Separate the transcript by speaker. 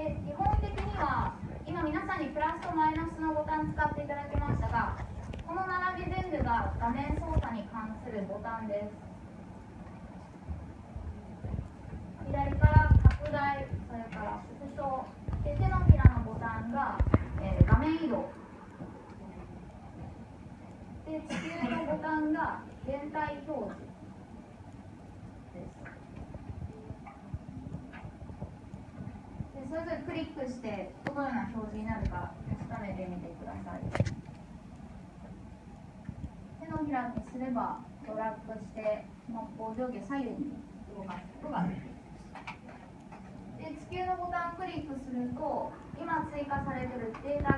Speaker 1: で基本的には今皆さんにプラスとマイナスのボタン使っていただきましたがこの並び全部が画面操作に関するボタンです。左から拡大それから縮小で手のひらのボタンが、えー画面移動。で地球のボタンが全体表示ですでそれぞれクリックしてどのような表示になるか確かめてみてください。手のひらにすればドラッグしてスマホを上下左右に動かすことができます。で地球のボタンをクリックすると今追加されているデータ